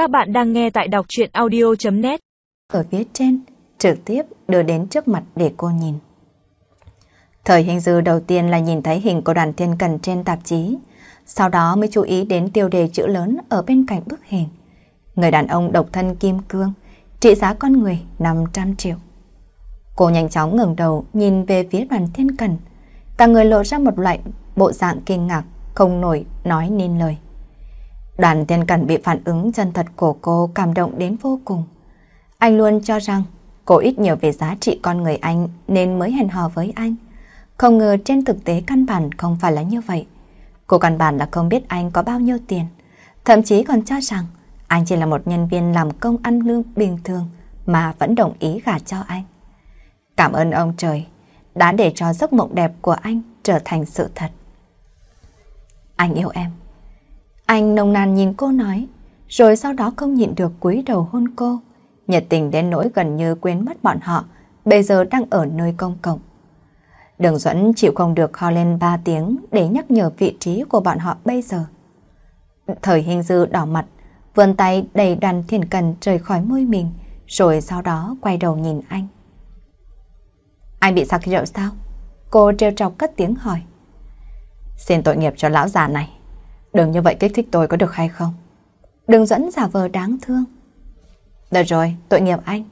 Các bạn đang nghe tại đọc chuyện audio.net Ở phía trên, trực tiếp đưa đến trước mặt để cô nhìn. Thời hình dư đầu tiên là nhìn thấy hình của đoàn thiên cần trên tạp chí, sau đó mới chú ý đến tiêu đề chữ lớn ở bên cạnh bức hình. Người đàn ông độc thân kim cương, trị giá con người 500 triệu. Cô nhanh chóng ngẩng đầu nhìn về phía đoàn thiên cần, cả người lộ ra một loại bộ dạng kinh ngạc, không nổi nói nên lời. Đoàn thiên cần bị phản ứng chân thật của cô cảm động đến vô cùng. Anh luôn cho rằng cô ít nhiều về giá trị con người anh nên mới hẹn hò với anh. Không ngờ trên thực tế căn bản không phải là như vậy. Cô căn bản là không biết anh có bao nhiêu tiền. Thậm chí còn cho rằng anh chỉ là một nhân viên làm công ăn lương bình thường mà vẫn đồng ý gả cho anh. Cảm ơn ông trời đã để cho giấc mộng đẹp của anh trở thành sự thật. Anh yêu em. Anh nồng nàn nhìn cô nói, rồi sau đó không nhịn được cúi đầu hôn cô, nhiệt tình đến nỗi gần như quên mất bọn họ, bây giờ đang ở nơi công cộng. Đường Duẫn chịu không được ho lên ba tiếng để nhắc nhở vị trí của bọn họ bây giờ. Thời hình dư đỏ mặt, vươn tay đầy đoàn thiền cần rời khỏi môi mình, rồi sau đó quay đầu nhìn anh. Anh bị sặc rượu sao? Cô treo trọc cất tiếng hỏi. Xin tội nghiệp cho lão già này. Đừng như vậy kích thích tôi có được hay không? Đừng dẫn giả vờ đáng thương. Được rồi, tội nghiệp anh.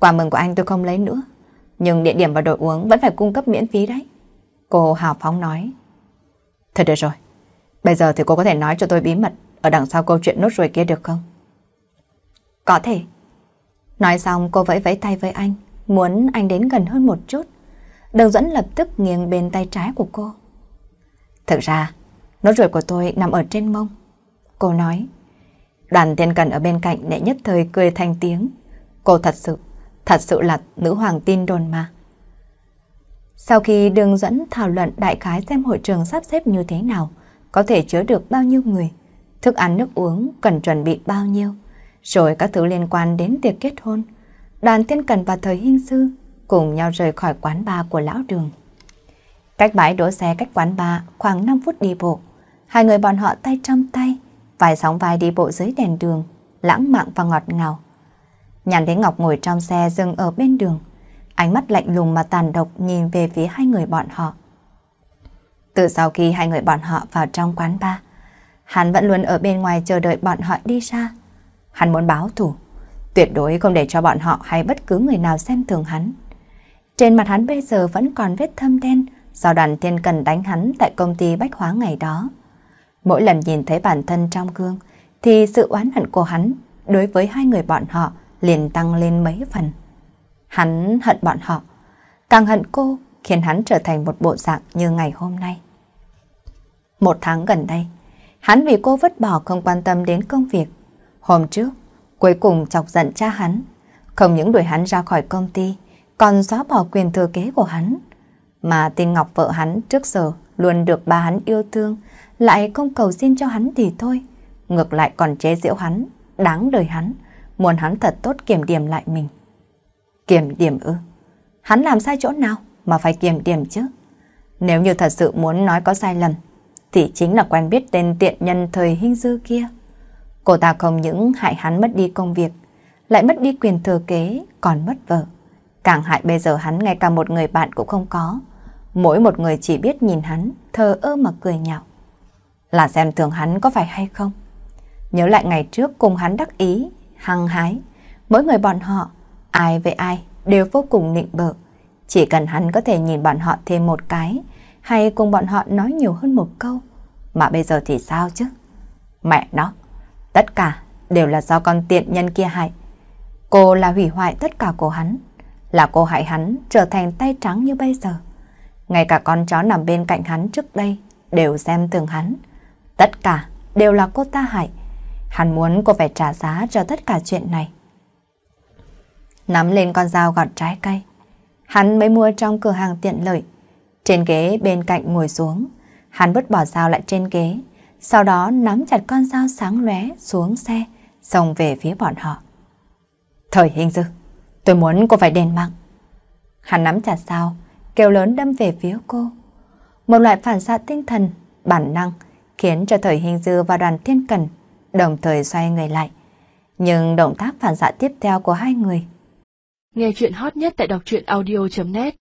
Quà mừng của anh tôi không lấy nữa. Nhưng địa điểm và đồ uống vẫn phải cung cấp miễn phí đấy. Cô hào phóng nói. Thật được rồi. Bây giờ thì cô có thể nói cho tôi bí mật ở đằng sau câu chuyện nốt ruồi kia được không? Có thể. Nói xong cô vẫy vẫy tay với anh, muốn anh đến gần hơn một chút. Đường dẫn lập tức nghiêng bên tay trái của cô. Thực ra, nốt ruồi của tôi nằm ở trên mông. Cô nói. Đoàn thiên cần ở bên cạnh đệ nhất thời cười thành tiếng. Cô thật sự, thật sự là nữ hoàng tin đồn mà. Sau khi đường dẫn thảo luận đại khái xem hội trường sắp xếp như thế nào, có thể chứa được bao nhiêu người, thức ăn nước uống cần chuẩn bị bao nhiêu, rồi các thứ liên quan đến tiệc kết hôn, đoàn thiên cần và thời hình sư cùng nhau rời khỏi quán bar của lão đường. Cách bãi đỗ xe cách quán bar khoảng 5 phút đi bộ, hai người bọn họ tay trong tay, vài sóng vai đi bộ dưới đèn đường, lãng mạn và ngọt ngào. Nhàn Thế Ngọc ngồi trong xe dừng ở bên đường, ánh mắt lạnh lùng mà tàn độc nhìn về phía hai người bọn họ. Từ sau khi hai người bọn họ vào trong quán bar, hắn vẫn luôn ở bên ngoài chờ đợi bọn họ đi ra. Hắn muốn báo thủ, tuyệt đối không để cho bọn họ hay bất cứ người nào xem thường hắn. Trên mặt hắn bây giờ vẫn còn vết thâm đen do đoàn thiên cần đánh hắn tại công ty bách hóa ngày đó. Mỗi lần nhìn thấy bản thân trong gương thì sự oán hận của hắn đối với hai người bọn họ liền tăng lên mấy phần. Hắn hận bọn họ, càng hận cô khiến hắn trở thành một bộ dạng như ngày hôm nay. Một tháng gần đây, hắn vì cô vứt bỏ không quan tâm đến công việc. Hôm trước, cuối cùng chọc giận cha hắn, không những đuổi hắn ra khỏi công ty, còn xóa bỏ quyền thừa kế của hắn. Mà tin Ngọc vợ hắn trước giờ luôn được ba hắn yêu thương, lại không cầu xin cho hắn thì thôi. Ngược lại còn chế giễu hắn, đáng đời hắn, muốn hắn thật tốt kiểm điểm lại mình. Kiểm điểm ư? Hắn làm sai chỗ nào mà phải kiểm điểm chứ? Nếu như thật sự muốn nói có sai lầm, thì chính là quen biết tên tiện nhân thời hình dư kia. Cô ta không những hại hắn mất đi công việc, lại mất đi quyền thừa kế, còn mất vợ. Càng hại bây giờ hắn ngay cả một người bạn cũng không có. Mỗi một người chỉ biết nhìn hắn, thờ ơ mà cười nhạo. Là xem thường hắn có phải hay không? Nhớ lại ngày trước cùng hắn đắc ý, hăng hái. Mỗi người bọn họ, ai với ai, đều vô cùng nịnh bợ. Chỉ cần hắn có thể nhìn bọn họ thêm một cái, hay cùng bọn họ nói nhiều hơn một câu. Mà bây giờ thì sao chứ? Mẹ nó, tất cả đều là do con tiện nhân kia hại. Cô là hủy hoại tất cả của hắn. Là cô hại hắn trở thành tay trắng như bây giờ. Ngay cả con chó nằm bên cạnh hắn trước đây đều xem thường hắn. Tất cả đều là cô ta hại. Hắn muốn cô phải trả giá cho tất cả chuyện này. Nắm lên con dao gọt trái cây. Hắn mới mua trong cửa hàng tiện lợi. Trên ghế bên cạnh ngồi xuống. Hắn vứt bỏ dao lại trên ghế. Sau đó nắm chặt con dao sáng lóe xuống xe, xông về phía bọn họ. Thời hình dư, tôi muốn cô phải đền mạng. Hắn nắm chặt dao, kêu lớn đâm về phía cô. Một loại phản xạ tinh thần, bản năng, khiến cho thời hình dư và đoàn thiên cần đồng thời xoay người lại. Nhưng động tác phản xạ tiếp theo của hai người Nghe chuyện hot nhất tại đọc truyện audio.net